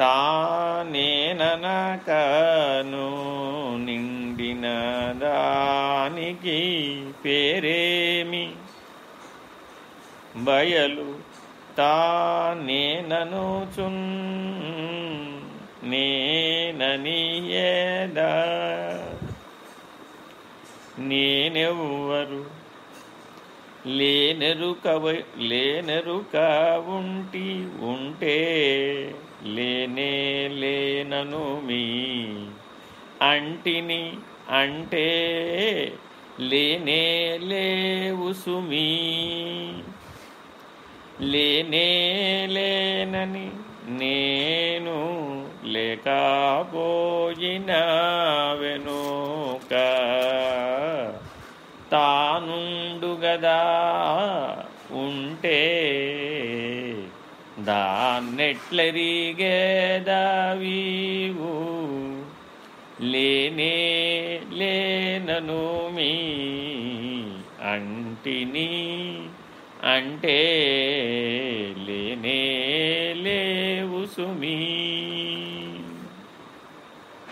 తానేననకను నిండిన దానికి పేరేమి? బయలు తానేననుచున్ నేననియేదా నేనెవ్వరు లేనెరుకవ లేనెరుక ఉంటి ఉంటే లేనే లేనను మీ అంటిని అంటే లేనే లేవు సుమీ లేనే లేనని నేను లేకపోయిన వెనుక తానుండు గదా ఉంటే దాన్నెట్లరిగేదావీవు? లేనే లేనను మీ అంటిని అంటే లేనే లేవు సుమీ